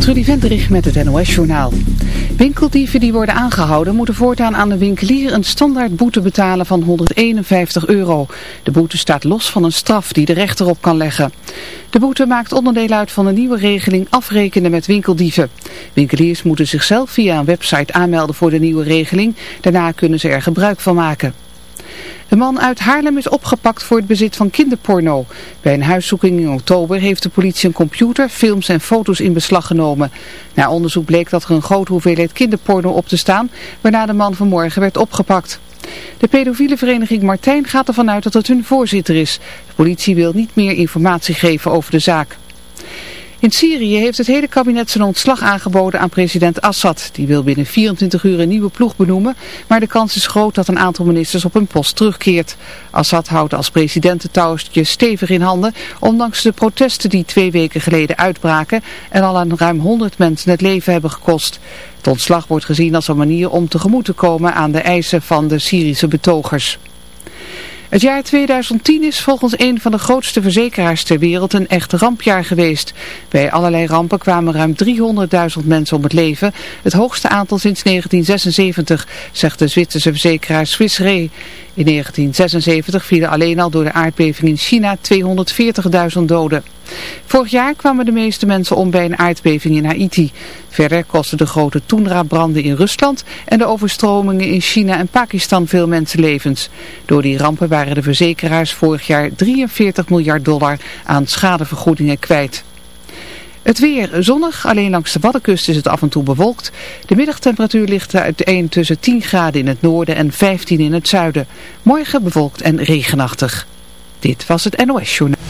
Trudy Venterich met het NOS-journaal. Winkeldieven die worden aangehouden moeten voortaan aan de winkelier een standaard boete betalen van 151 euro. De boete staat los van een straf die de rechter op kan leggen. De boete maakt onderdeel uit van de nieuwe regeling afrekenen met winkeldieven. Winkeliers moeten zichzelf via een website aanmelden voor de nieuwe regeling. Daarna kunnen ze er gebruik van maken. De man uit Haarlem is opgepakt voor het bezit van kinderporno. Bij een huiszoeking in oktober heeft de politie een computer, films en foto's in beslag genomen. Na onderzoek bleek dat er een grote hoeveelheid kinderporno op te staan, waarna de man vanmorgen werd opgepakt. De pedofiele vereniging Martijn gaat ervan uit dat het hun voorzitter is. De politie wil niet meer informatie geven over de zaak. In Syrië heeft het hele kabinet zijn ontslag aangeboden aan president Assad. Die wil binnen 24 uur een nieuwe ploeg benoemen, maar de kans is groot dat een aantal ministers op hun post terugkeert. Assad houdt als president het touwtje stevig in handen, ondanks de protesten die twee weken geleden uitbraken en al aan ruim 100 mensen het leven hebben gekost. Het ontslag wordt gezien als een manier om tegemoet te komen aan de eisen van de Syrische betogers. Het jaar 2010 is volgens een van de grootste verzekeraars ter wereld een echt rampjaar geweest. Bij allerlei rampen kwamen ruim 300.000 mensen om het leven, het hoogste aantal sinds 1976, zegt de Zwitserse verzekeraar Swiss Re. In 1976 vielen alleen al door de aardbeving in China 240.000 doden. Vorig jaar kwamen de meeste mensen om bij een aardbeving in Haiti. Verder kostten de grote Tundra-branden in Rusland en de overstromingen in China en Pakistan veel mensenlevens. Door die rampen waren de verzekeraars vorig jaar 43 miljard dollar aan schadevergoedingen kwijt. Het weer zonnig, alleen langs de Waddenkust is het af en toe bewolkt. De middagtemperatuur ligt uiteen tussen 10 graden in het noorden en 15 in het zuiden. Morgen bewolkt en regenachtig. Dit was het NOS Journaal.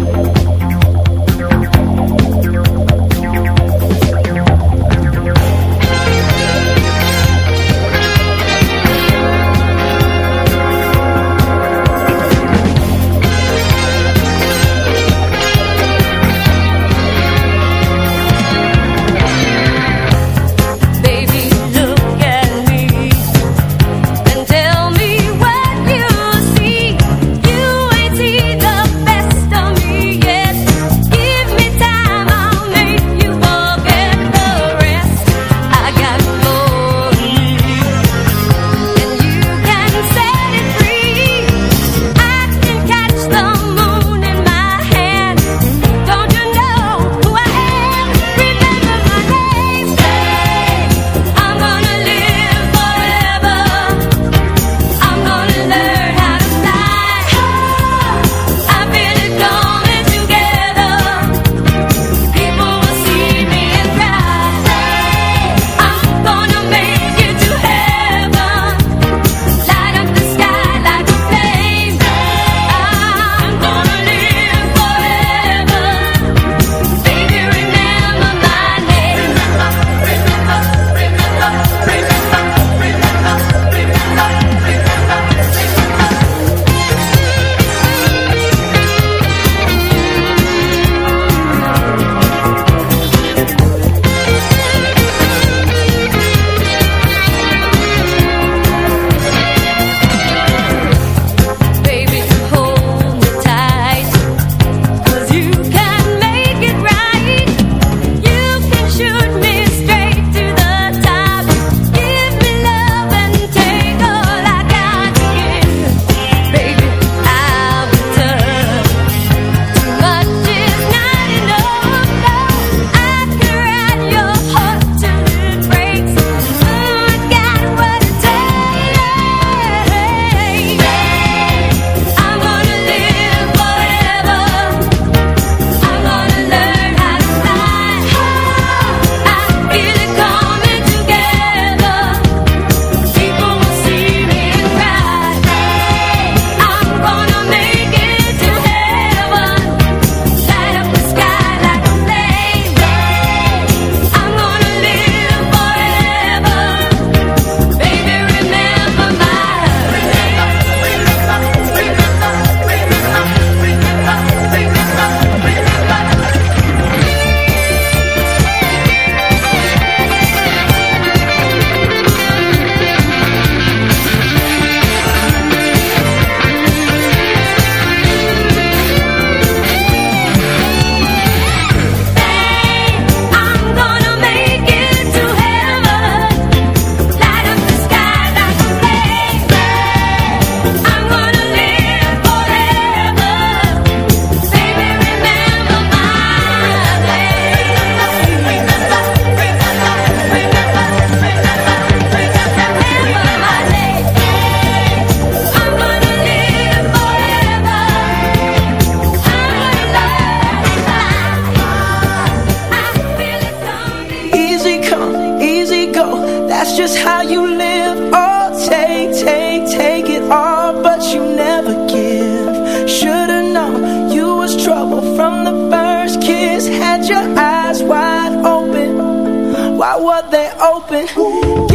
what they open. Ooh.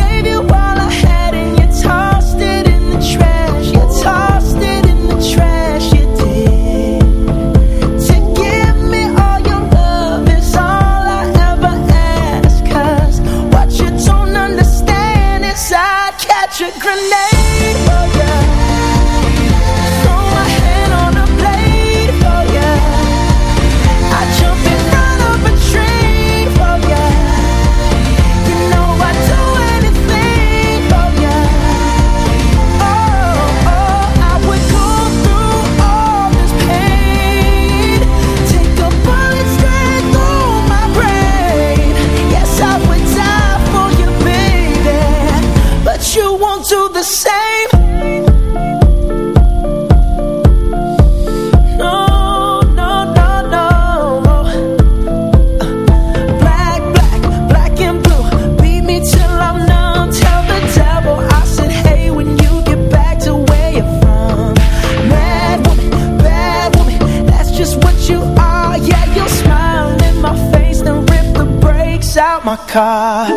Car.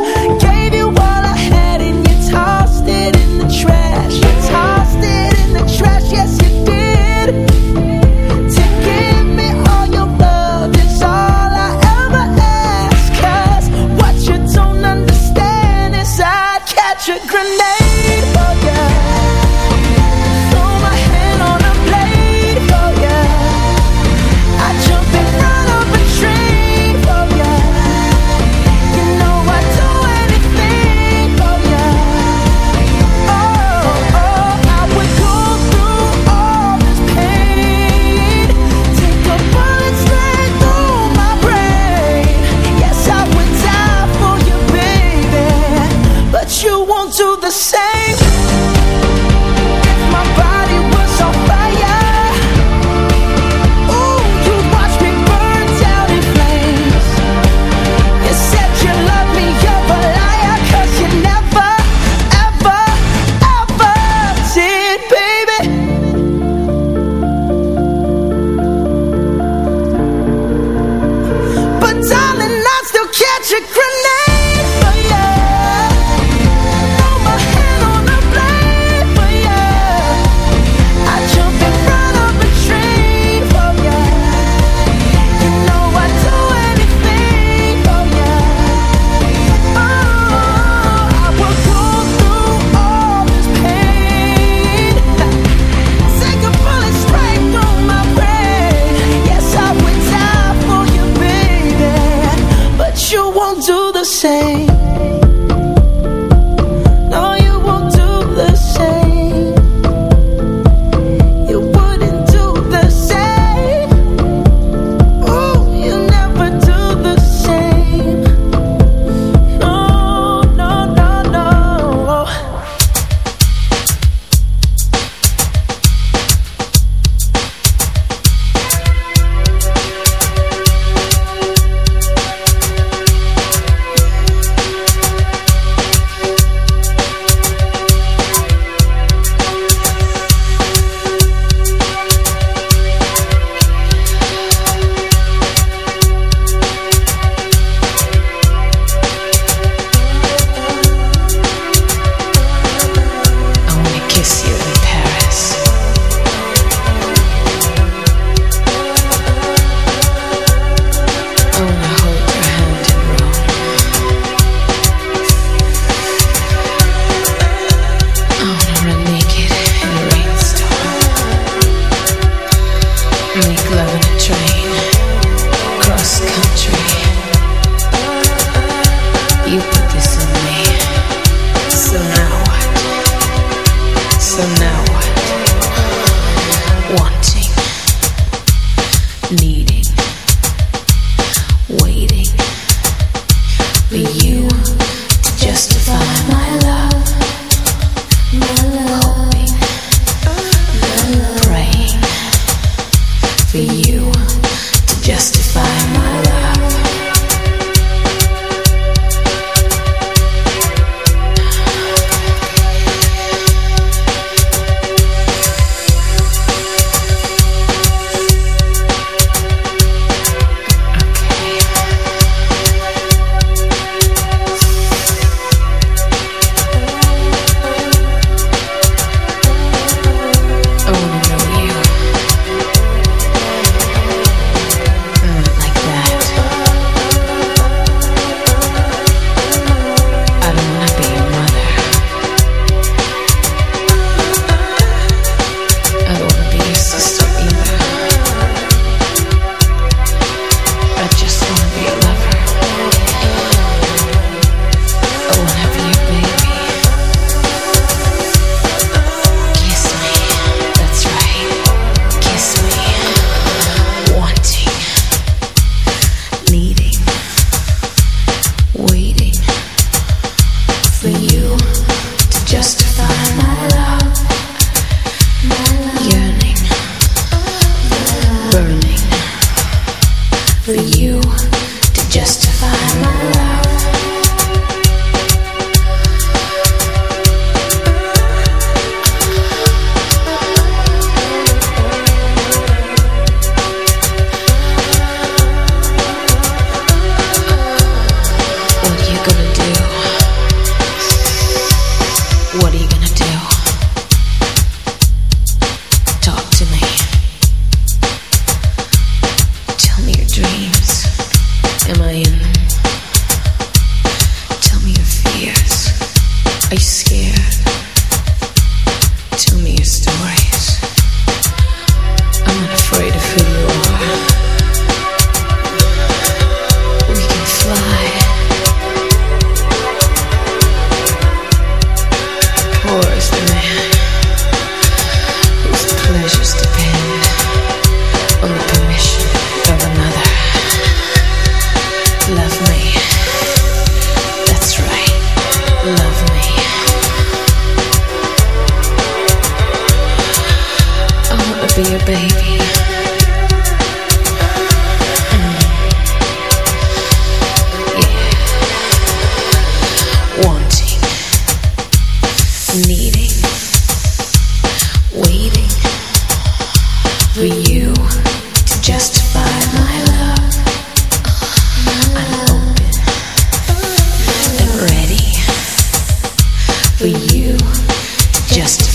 just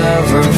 never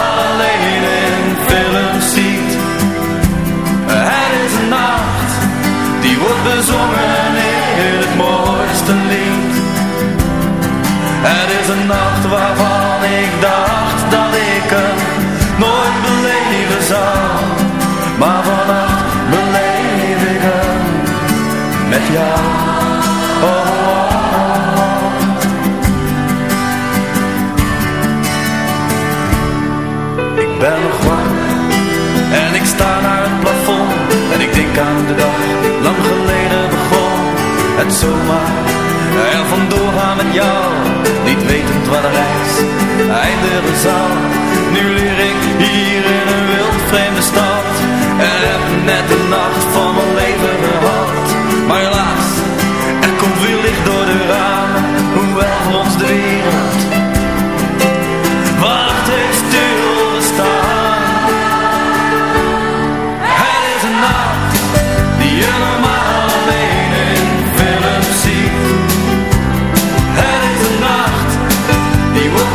Zongen in het mooiste lied. Het is een nacht waarvan ik dacht dat ik het nooit beleven zou, maar van nooit zomaar er vandoor gaan met jou. Niet wetend wat er reis de zal. Nu leer ik hier in een wild vreemde stad en heb net de nacht van mijn.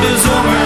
is over.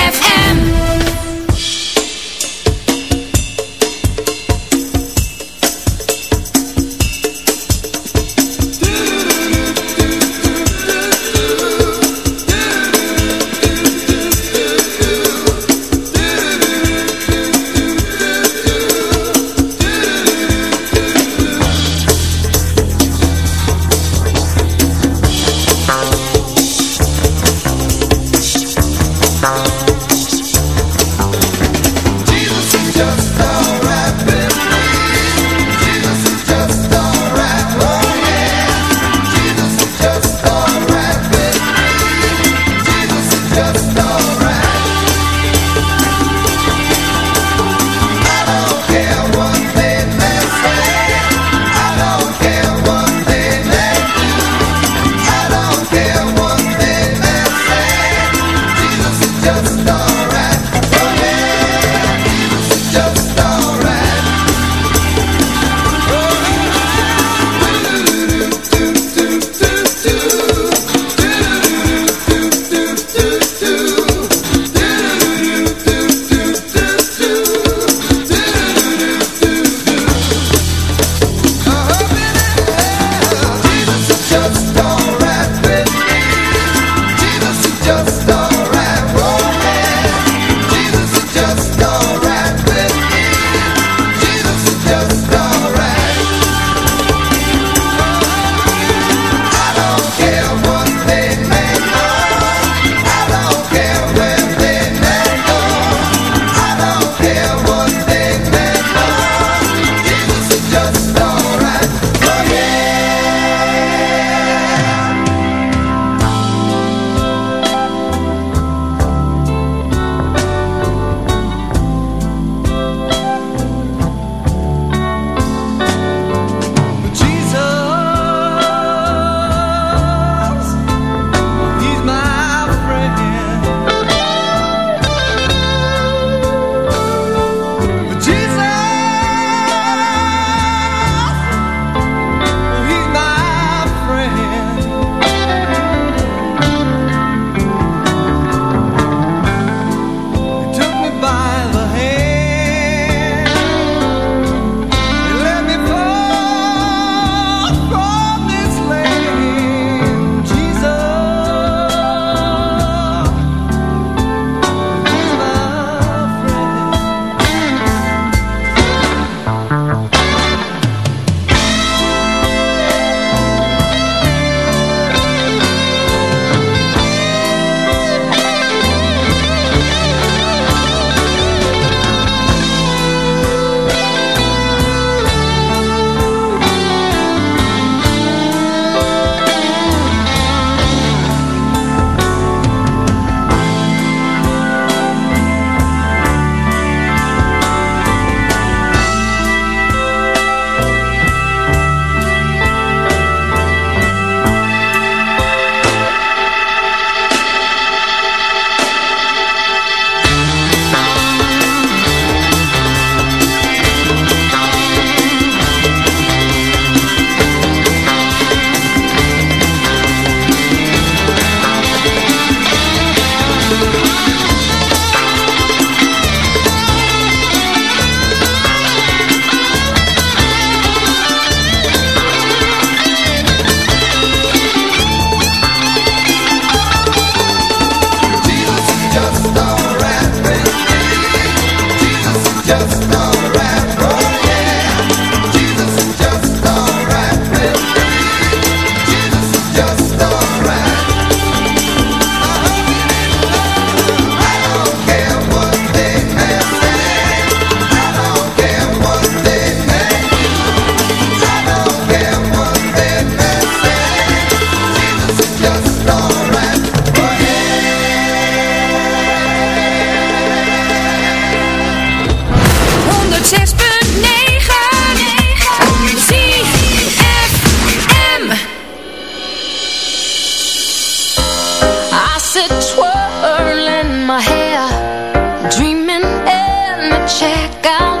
got